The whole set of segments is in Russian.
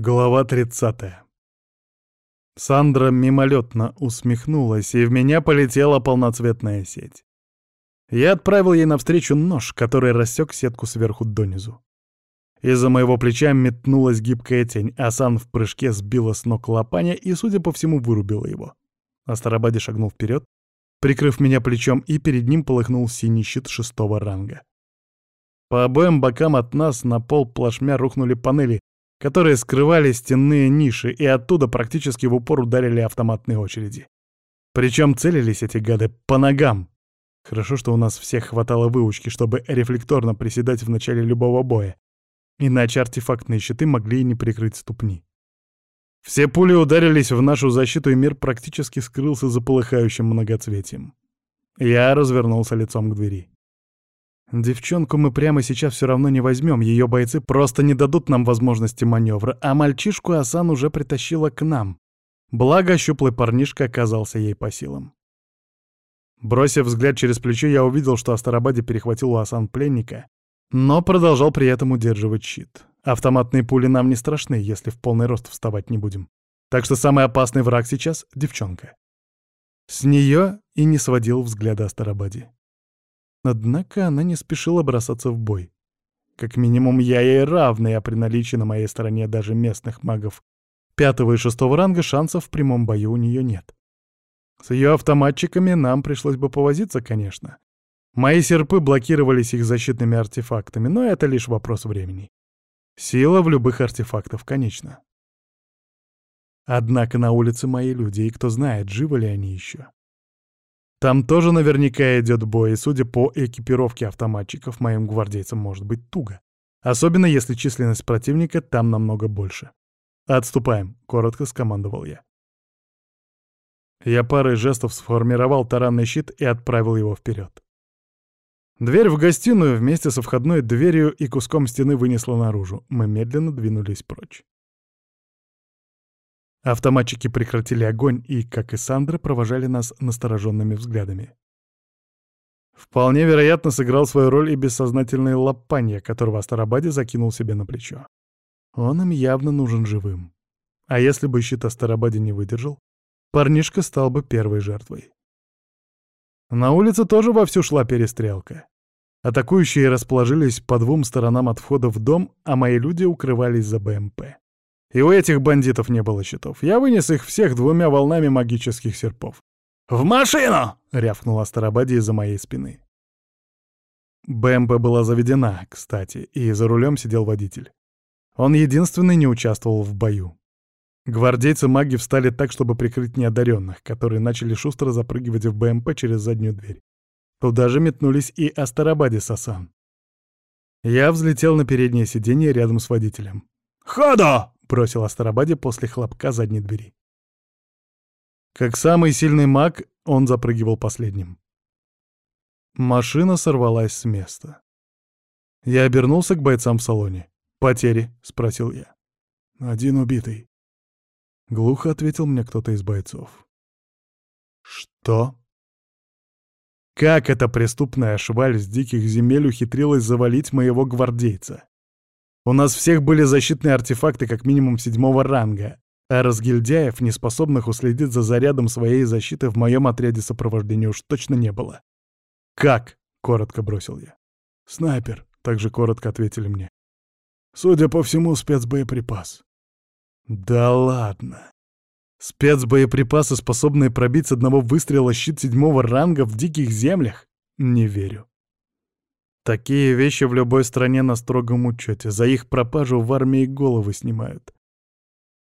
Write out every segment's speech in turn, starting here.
Глава 30. Сандра мимолетно усмехнулась, и в меня полетела полноцветная сеть. Я отправил ей навстречу нож, который рассек сетку сверху донизу. Из-за моего плеча метнулась гибкая тень, а Сан в прыжке сбила с ног лопаня и, судя по всему, вырубила его. Астарабаде шагнул вперед, прикрыв меня плечом, и перед ним полыхнул синий щит шестого ранга. По обоим бокам от нас на пол плашмя рухнули панели, которые скрывали стенные ниши, и оттуда практически в упор ударили автоматные очереди. Причем целились эти гады по ногам. Хорошо, что у нас всех хватало выучки, чтобы рефлекторно приседать в начале любого боя. Иначе артефактные щиты могли и не прикрыть ступни. Все пули ударились в нашу защиту, и мир практически скрылся за полыхающим многоцветием. Я развернулся лицом к двери. Девчонку мы прямо сейчас все равно не возьмем, ее бойцы просто не дадут нам возможности маневра, а мальчишку Асан уже притащила к нам. Благо, щуплый парнишка оказался ей по силам. Бросив взгляд через плечо, я увидел, что Астарабаде перехватил у Асан пленника, но продолжал при этом удерживать щит. Автоматные пули нам не страшны, если в полный рост вставать не будем. Так что самый опасный враг сейчас — девчонка. С нее и не сводил взгляда Астарабаде. Однако она не спешила бросаться в бой. Как минимум, я ей равный, а при наличии на моей стороне даже местных магов пятого и шестого ранга шансов в прямом бою у нее нет. С ее автоматчиками нам пришлось бы повозиться, конечно. Мои серпы блокировались их защитными артефактами, но это лишь вопрос времени. Сила в любых артефактах конечна. Однако на улице мои люди, и кто знает, живы ли они еще. Там тоже наверняка идет бой, и судя по экипировке автоматчиков, моим гвардейцам может быть туго. Особенно если численность противника там намного больше. «Отступаем», — коротко скомандовал я. Я парой жестов сформировал таранный щит и отправил его вперед. Дверь в гостиную вместе со входной дверью и куском стены вынесла наружу. Мы медленно двинулись прочь. Автоматчики прекратили огонь и, как и Сандра, провожали нас настороженными взглядами. Вполне вероятно, сыграл свою роль и бессознательный лопанья, которого Астарабаде закинул себе на плечо. Он им явно нужен живым. А если бы щит Астарабаде не выдержал, парнишка стал бы первой жертвой. На улице тоже вовсю шла перестрелка. Атакующие расположились по двум сторонам от входа в дом, а мои люди укрывались за БМП. И у этих бандитов не было щитов. Я вынес их всех двумя волнами магических серпов. «В машину!» — рявкнула Старобади из-за моей спины. БМП была заведена, кстати, и за рулем сидел водитель. Он единственный не участвовал в бою. Гвардейцы-маги встали так, чтобы прикрыть неодаренных, которые начали шустро запрыгивать в БМП через заднюю дверь. Туда же метнулись и Астарабаде Сасан. Я взлетел на переднее сиденье рядом с водителем. «Ходу!» — бросил Астарабаде после хлопка задней двери. Как самый сильный маг, он запрыгивал последним. Машина сорвалась с места. Я обернулся к бойцам в салоне. «Потери?» — спросил я. «Один убитый». Глухо ответил мне кто-то из бойцов. «Что?» Как эта преступная шваль с диких земель ухитрилась завалить моего гвардейца? У нас всех были защитные артефакты как минимум седьмого ранга, а разгильдяев, неспособных уследить за зарядом своей защиты, в моем отряде сопровождения уж точно не было. «Как?» — коротко бросил я. «Снайпер», — также коротко ответили мне. «Судя по всему, спецбоеприпас». «Да ладно. Спецбоеприпасы, способные пробить с одного выстрела щит седьмого ранга в диких землях? Не верю. Такие вещи в любой стране на строгом учете. За их пропажу в армии головы снимают.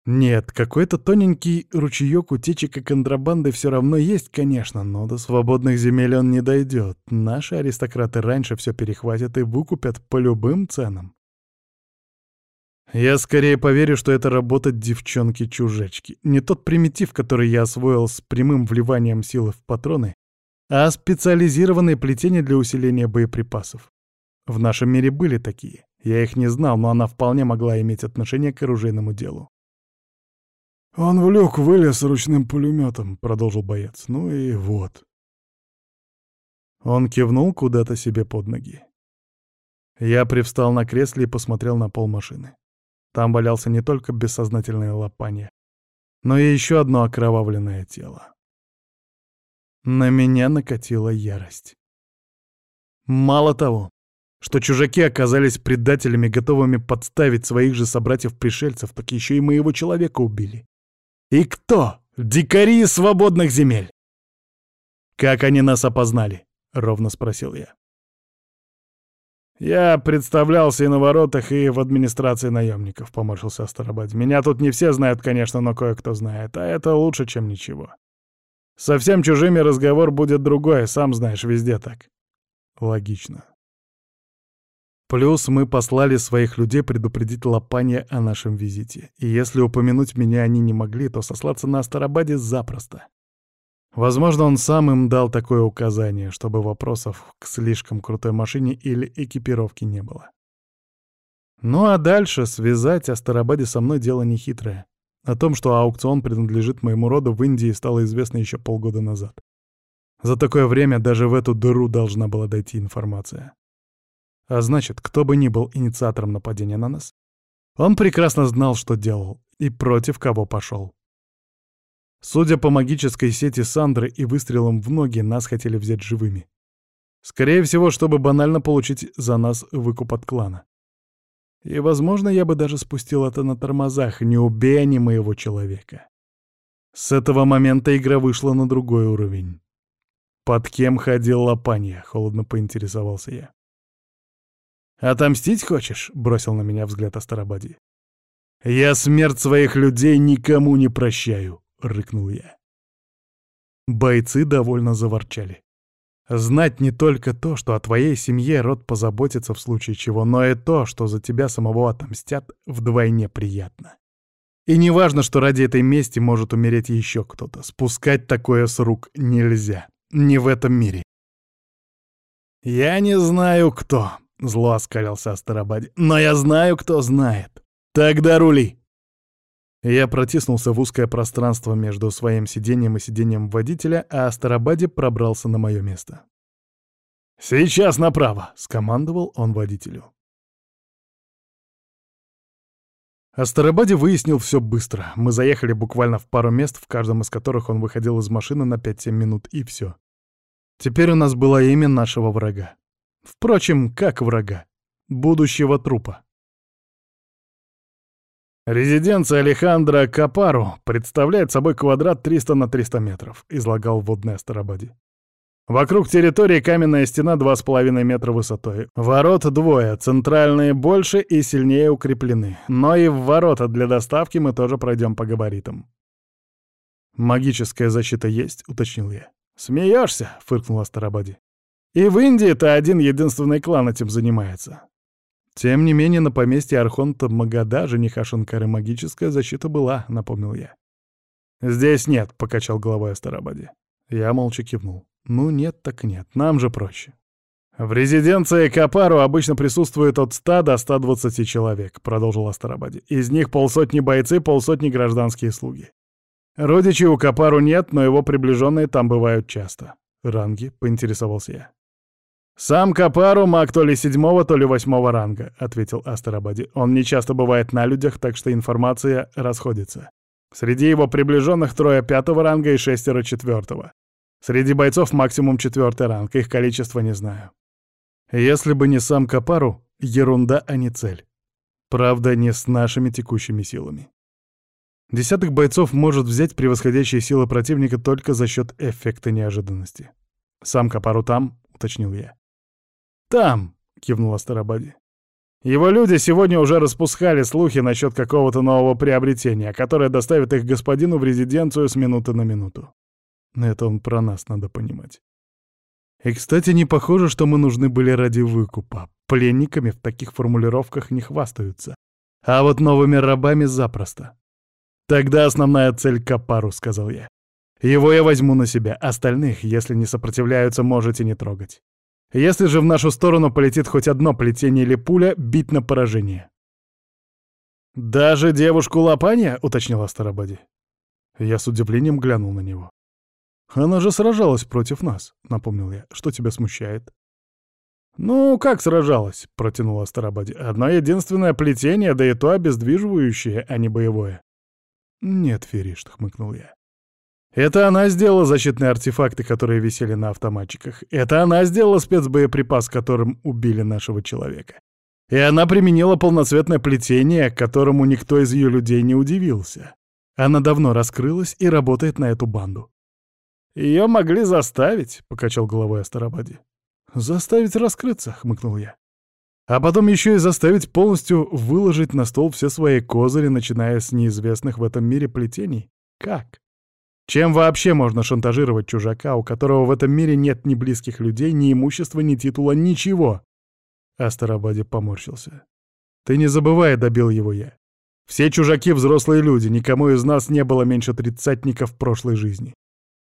Нет, какой-то тоненький ручеек утечек и контрабанды все равно есть, конечно, но до свободных земель он не дойдет. Наши аристократы раньше все перехватят и выкупят по любым ценам. Я скорее поверю, что это работа девчонки-чужачки. Не тот примитив, который я освоил с прямым вливанием силы в патроны, а специализированное плетение для усиления боеприпасов. В нашем мире были такие. Я их не знал, но она вполне могла иметь отношение к оружейному делу. «Он в люк вылез ручным пулеметом», — продолжил боец. «Ну и вот». Он кивнул куда-то себе под ноги. Я привстал на кресле и посмотрел на пол машины. Там валялся не только бессознательное лопанье, но и еще одно окровавленное тело. На меня накатила ярость. Мало того, что чужаки оказались предателями, готовыми подставить своих же собратьев-пришельцев, так еще и моего человека убили. И кто? Дикари свободных земель! «Как они нас опознали?» — ровно спросил я. «Я представлялся и на воротах, и в администрации наемников», — поморщился Астарабад. «Меня тут не все знают, конечно, но кое-кто знает, а это лучше, чем ничего. Совсем чужими разговор будет другой, сам знаешь, везде так». «Логично». Плюс мы послали своих людей предупредить Лопанья о нашем визите, и если упомянуть меня они не могли, то сослаться на Астарабаде запросто. Возможно, он сам им дал такое указание, чтобы вопросов к слишком крутой машине или экипировке не было. Ну а дальше связать Астарабаде со мной дело нехитрое. О том, что аукцион принадлежит моему роду, в Индии стало известно еще полгода назад. За такое время даже в эту дыру должна была дойти информация. А значит, кто бы ни был инициатором нападения на нас, он прекрасно знал, что делал и против кого пошел. Судя по магической сети Сандры и выстрелам в ноги, нас хотели взять живыми. Скорее всего, чтобы банально получить за нас выкуп от клана. И, возможно, я бы даже спустил это на тормозах, не убей они моего человека. С этого момента игра вышла на другой уровень. «Под кем ходил Лопанья?» — холодно поинтересовался я. «Отомстить хочешь?» — бросил на меня взгляд Астарабади. «Я смерть своих людей никому не прощаю!» — рыкнул я. Бойцы довольно заворчали. Знать не только то, что о твоей семье род позаботится в случае чего, но и то, что за тебя самого отомстят, вдвойне приятно. И не важно, что ради этой мести может умереть еще кто-то. Спускать такое с рук нельзя. Не в этом мире. «Я не знаю, кто», — зло оскалился Астарабаде, — «но я знаю, кто знает. Тогда рули!» Я протиснулся в узкое пространство между своим сиденьем и сиденьем водителя, а Астарабаде пробрался на мое место. «Сейчас направо!» — скомандовал он водителю. Астарабаде выяснил все быстро. Мы заехали буквально в пару мест, в каждом из которых он выходил из машины на 5-7 минут, и все. Теперь у нас было имя нашего врага. Впрочем, как врага? Будущего трупа. «Резиденция Алехандро Капару представляет собой квадрат 300 на 300 метров», — излагал водный Астарабаде. «Вокруг территории каменная стена 2,5 метра высотой. Ворот двое, центральные больше и сильнее укреплены. Но и в ворота для доставки мы тоже пройдем по габаритам». «Магическая защита есть?» — уточнил я. «Смеешься?» — фыркнул Астарабаде. «И в Индии-то один единственный клан этим занимается. Тем не менее, на поместье Архонта Магада жениха Шанкары магическая защита была, напомнил я. «Здесь нет», — покачал головой Астарабаде. Я молча кивнул. «Ну нет, так нет, нам же проще». «В резиденции Капару обычно присутствует от 100 до 120 человек», — продолжил Астарабаде. «Из них полсотни бойцы, полсотни гражданские слуги. Родичей у Капару нет, но его приближенные там бывают часто». «Ранги?» — поинтересовался я. «Сам Капару маг то ли седьмого, то ли восьмого ранга», — ответил Астарабади. «Он не часто бывает на людях, так что информация расходится. Среди его приближенных трое пятого ранга и шестеро четвертого. Среди бойцов максимум четвертый ранг, их количество не знаю. Если бы не сам Капару, ерунда, а не цель. Правда, не с нашими текущими силами. Десяток бойцов может взять превосходящие силы противника только за счет эффекта неожиданности. Сам Капару там, уточнил я. «Там!» — кивнула Старобади. «Его люди сегодня уже распускали слухи насчет какого-то нового приобретения, которое доставит их господину в резиденцию с минуты на минуту. Это он про нас, надо понимать. И, кстати, не похоже, что мы нужны были ради выкупа. Пленниками в таких формулировках не хвастаются. А вот новыми рабами запросто. «Тогда основная цель — Капару», — сказал я. «Его я возьму на себя, остальных, если не сопротивляются, можете не трогать. Если же в нашу сторону полетит хоть одно плетение или пуля, бить на поражение. «Даже девушку Лопанья?» — уточнил Астарабади. Я с удивлением глянул на него. «Она же сражалась против нас», — напомнил я. «Что тебя смущает?» «Ну, как сражалась?» — протянула Старобади. «Одно единственное плетение, да и то обездвиживающее, а не боевое». «Нет, Феришт», — хмыкнул я. «Это она сделала защитные артефакты, которые висели на автоматчиках. Это она сделала спецбоеприпас, которым убили нашего человека. И она применила полноцветное плетение, которому никто из ее людей не удивился. Она давно раскрылась и работает на эту банду». «Ее могли заставить», — покачал головой Астарабаде. «Заставить раскрыться», — хмыкнул я. «А потом еще и заставить полностью выложить на стол все свои козыри, начиная с неизвестных в этом мире плетений? Как? Чем вообще можно шантажировать чужака, у которого в этом мире нет ни близких людей, ни имущества, ни титула, ничего?» Астарабаде поморщился. «Ты не забывай», — добил его я. «Все чужаки — взрослые люди, никому из нас не было меньше тридцатников прошлой жизни.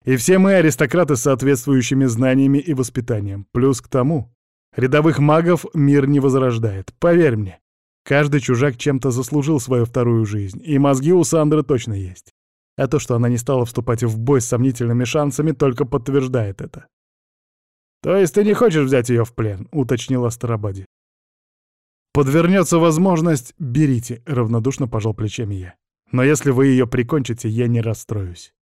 И все мы аристократы с соответствующими знаниями и воспитанием. Плюс к тому, рядовых магов мир не возрождает, поверь мне. Каждый чужак чем-то заслужил свою вторую жизнь, и мозги у Сандры точно есть. А то, что она не стала вступать в бой с сомнительными шансами, только подтверждает это. «То есть ты не хочешь взять ее в плен?» — уточнила Старобади. «Подвернется возможность, берите», — равнодушно пожал плечами я. «Но если вы ее прикончите, я не расстроюсь».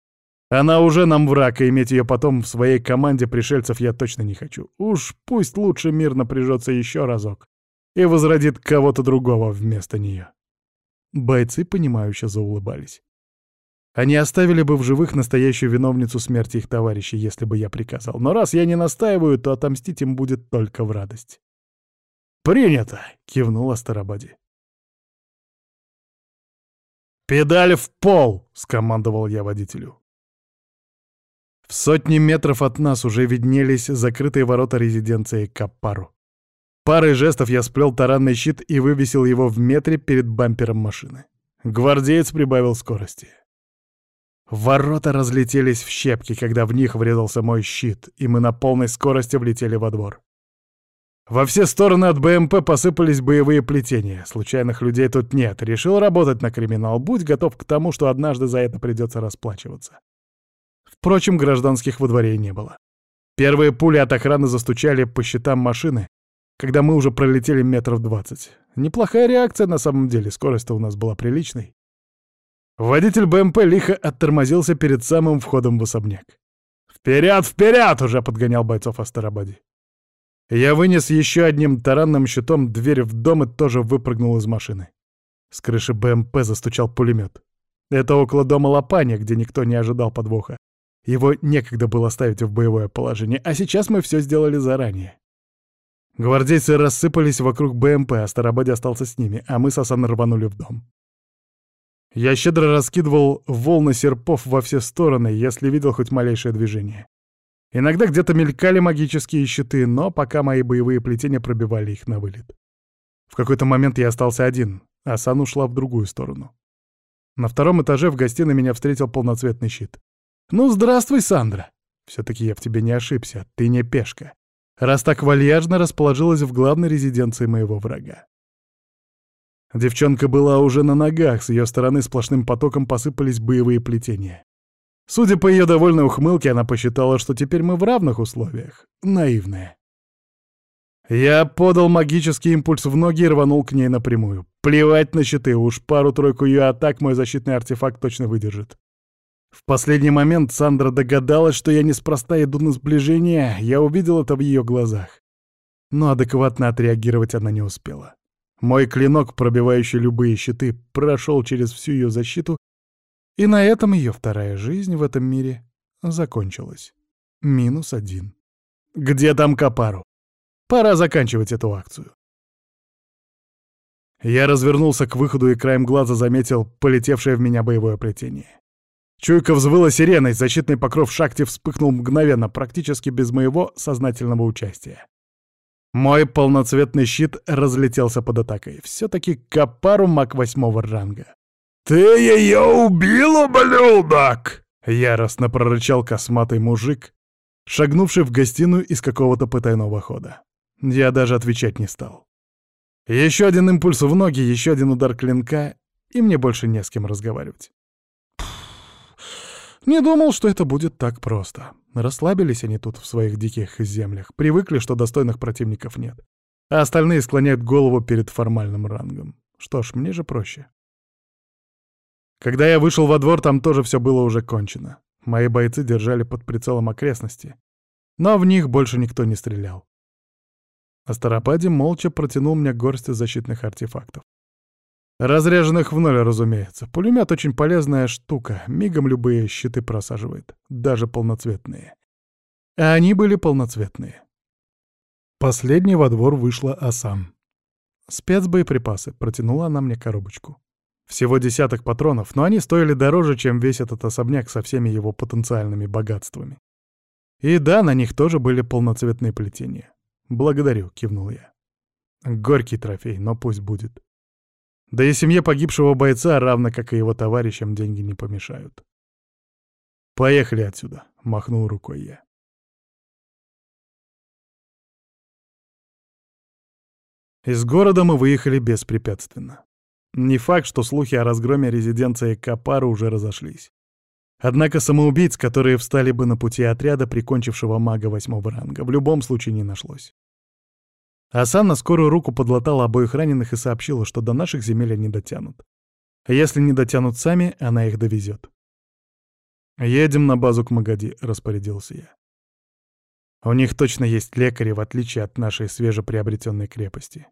Она уже нам враг, и иметь ее потом в своей команде пришельцев я точно не хочу. Уж пусть лучше мир напряжется еще разок и возродит кого-то другого вместо нее. Бойцы, понимающе заулыбались. Они оставили бы в живых настоящую виновницу смерти их товарищей, если бы я приказал. Но раз я не настаиваю, то отомстить им будет только в радость. «Принято!» — кивнула Старобади. «Педаль в пол!» — скомандовал я водителю. В сотни метров от нас уже виднелись закрытые ворота резиденции Каппару. Парой жестов я сплел таранный щит и вывесил его в метре перед бампером машины. Гвардеец прибавил скорости. Ворота разлетелись в щепки, когда в них врезался мой щит, и мы на полной скорости влетели во двор. Во все стороны от БМП посыпались боевые плетения. Случайных людей тут нет. Решил работать на криминал. Будь готов к тому, что однажды за это придется расплачиваться. Впрочем, гражданских во дворе не было. Первые пули от охраны застучали по щитам машины, когда мы уже пролетели метров двадцать. Неплохая реакция на самом деле, скорость-то у нас была приличной. Водитель БМП лихо оттормозился перед самым входом в особняк. «Вперед, вперед!» — уже подгонял бойцов Астарабади. Я вынес еще одним таранным щитом дверь в дом и тоже выпрыгнул из машины. С крыши БМП застучал пулемет. Это около дома Лопания, где никто не ожидал подвоха. Его некогда было ставить в боевое положение, а сейчас мы все сделали заранее. Гвардейцы рассыпались вокруг БМП, а Старобади остался с ними, а мы с Асан рванули в дом. Я щедро раскидывал волны серпов во все стороны, если видел хоть малейшее движение. Иногда где-то мелькали магические щиты, но пока мои боевые плетения пробивали их на вылет. В какой-то момент я остался один, а Сан ушла в другую сторону. На втором этаже в гостиной меня встретил полноцветный щит. «Ну, здравствуй, Сандра!» «Все-таки я в тебе не ошибся, ты не пешка, раз так вальяжно расположилась в главной резиденции моего врага». Девчонка была уже на ногах, с ее стороны сплошным потоком посыпались боевые плетения. Судя по ее довольной ухмылке, она посчитала, что теперь мы в равных условиях. Наивная. Я подал магический импульс в ноги и рванул к ней напрямую. Плевать на щиты, уж пару-тройку ее атак мой защитный артефакт точно выдержит. В последний момент Сандра догадалась, что я неспроста иду на сближение, я увидел это в ее глазах. Но адекватно отреагировать она не успела. Мой клинок, пробивающий любые щиты, прошел через всю ее защиту, и на этом ее вторая жизнь в этом мире закончилась. Минус один. Где там Капару? Пора заканчивать эту акцию. Я развернулся к выходу и краем глаза заметил полетевшее в меня боевое плетение. Чуйка взвыла сиреной, защитный покров шахте вспыхнул мгновенно, практически без моего сознательного участия. Мой полноцветный щит разлетелся под атакой. Все-таки Капару маг восьмого ранга. «Ты ее убил, ублюдок!» — яростно прорычал косматый мужик, шагнувший в гостиную из какого-то потайного хода. Я даже отвечать не стал. Еще один импульс в ноги, еще один удар клинка, и мне больше не с кем разговаривать. Не думал, что это будет так просто. Расслабились они тут в своих диких землях, привыкли, что достойных противников нет. А остальные склоняют голову перед формальным рангом. Что ж, мне же проще. Когда я вышел во двор, там тоже все было уже кончено. Мои бойцы держали под прицелом окрестности, но в них больше никто не стрелял. Астарападе молча протянул мне горсть защитных артефактов. Разряженных в ноль, разумеется. Пулемет очень полезная штука, мигом любые щиты просаживает, даже полноцветные. А они были полноцветные. Последней во двор вышла Асан. «Спецбоеприпасы», — протянула она мне коробочку. Всего десяток патронов, но они стоили дороже, чем весь этот особняк со всеми его потенциальными богатствами. И да, на них тоже были полноцветные плетения. «Благодарю», — кивнул я. Горький трофей, но пусть будет. Да и семье погибшего бойца, равно как и его товарищам, деньги не помешают. «Поехали отсюда», — махнул рукой я. Из города мы выехали беспрепятственно. Не факт, что слухи о разгроме резиденции Капара уже разошлись. Однако самоубийц, которые встали бы на пути отряда, прикончившего мага восьмого ранга, в любом случае не нашлось. Асан на скорую руку подлатала обоих раненых и сообщила, что до наших земель они дотянут. А если не дотянут сами, она их довезет. «Едем на базу к Магади», — распорядился я. «У них точно есть лекари, в отличие от нашей свежеприобретенной крепости.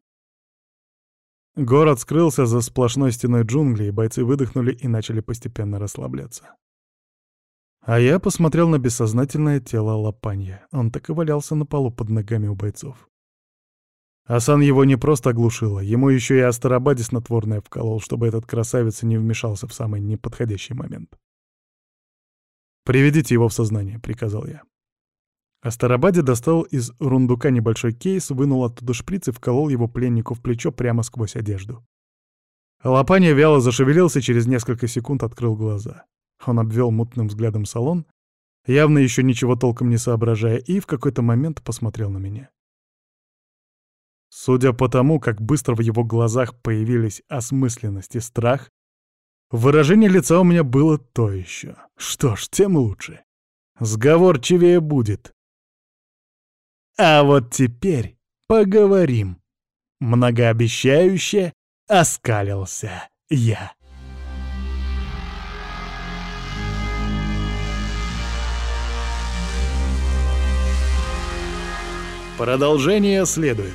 Город скрылся за сплошной стеной джунглей, бойцы выдохнули и начали постепенно расслабляться. А я посмотрел на бессознательное тело Лапанья. Он так и валялся на полу под ногами у бойцов. Асан его не просто оглушила, ему еще и Астарабаде снотворное вколол, чтобы этот красавец не вмешался в самый неподходящий момент. «Приведите его в сознание», — приказал я. Астарабаде достал из рундука небольшой кейс, вынул оттуда шприц и вколол его пленнику в плечо прямо сквозь одежду. Лопанья вяло зашевелился, через несколько секунд открыл глаза. Он обвел мутным взглядом салон, явно еще ничего толком не соображая, и в какой-то момент посмотрел на меня. Судя по тому, как быстро в его глазах появились осмысленность и страх, выражение лица у меня было то еще. Что ж, тем лучше. Сговорчивее будет. А вот теперь поговорим. Многообещающе оскалился я. Продолжение следует.